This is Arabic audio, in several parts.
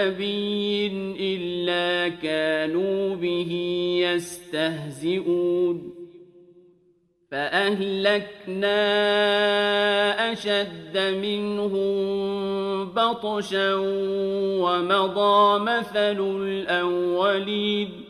نبي إلا كانوا به يستهزئون فأهلكنا أشد منهم بطشا ومضى مثل الأولين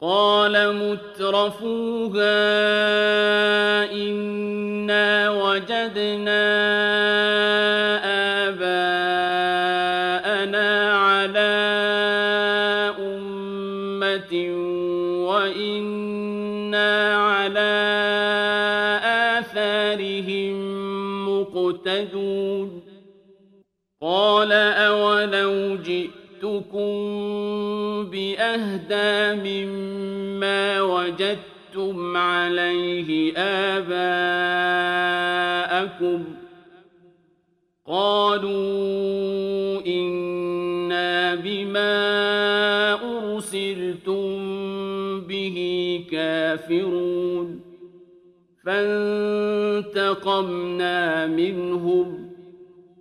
قال مترفوها إنا وجدنا مهتدون بأهدى مما وجدتم عليه آباءكم قالوا إنا بما أرسلتم به كافرون فانتقمنا منهم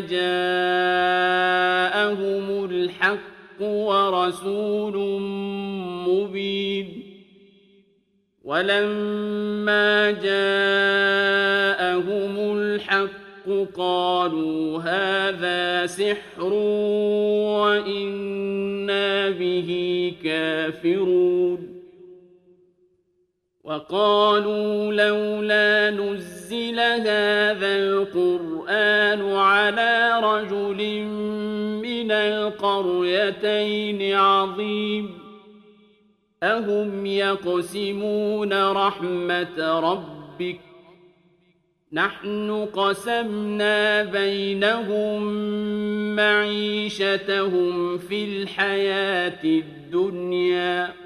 جاءهم الحق ورسول مبين ولما جاءهم الحق قالوا هذا سحر وإنا به كافرون وقالوا لولا نزل هذا القرآن على رجل من القريتين عظيم أهم يقسمون رحمة ربك نحن قسمنا بينهم معيشتهم في الحياة الدنيا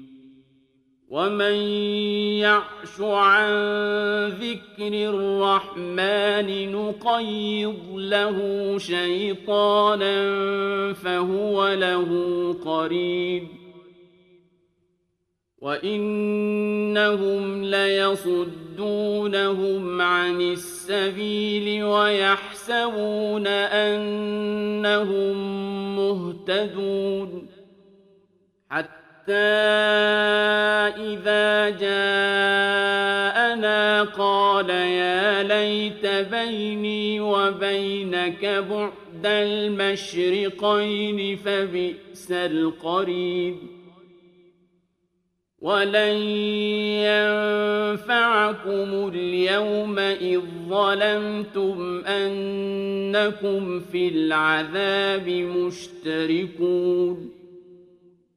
ومن يعش عن ذكر الرحمن نقيض له شيطانا فهو له قريب وإنهم ليصدونهم عن السبيل ويحسبون أنهم مهتدون إذا جاءنا قال يا ليت بيني وبينك بعد المشرقين فبئس القرين ولن ينفعكم اليوم إذ ظلمتم أنكم في العذاب مشتركون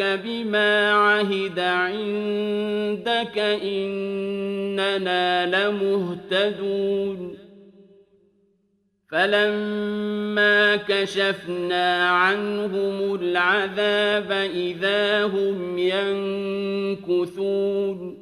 بما عهد عندك إننا لمهتدون فلما كشفنا عنهم العذاب إذا هم ينكثون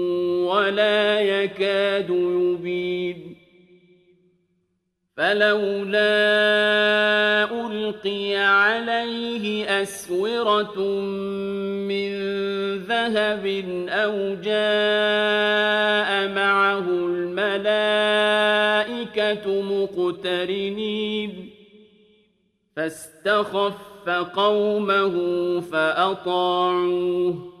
ولا يكاد يبين. فلولا ألقي عليه أسورة من ذهب أو جاء معه الملائكة مقترنين. فاستخف قومه فأطاعوه.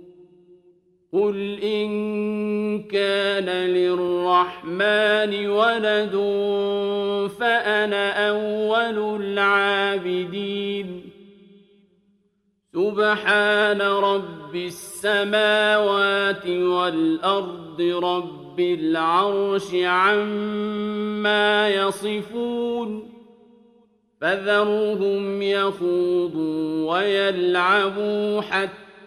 قل إن كان للرحمن ولد فأنا أول العابدين سبحان رب السماوات والأرض رب العرش عما يصفون فذرهم يخوضوا ويلعبوا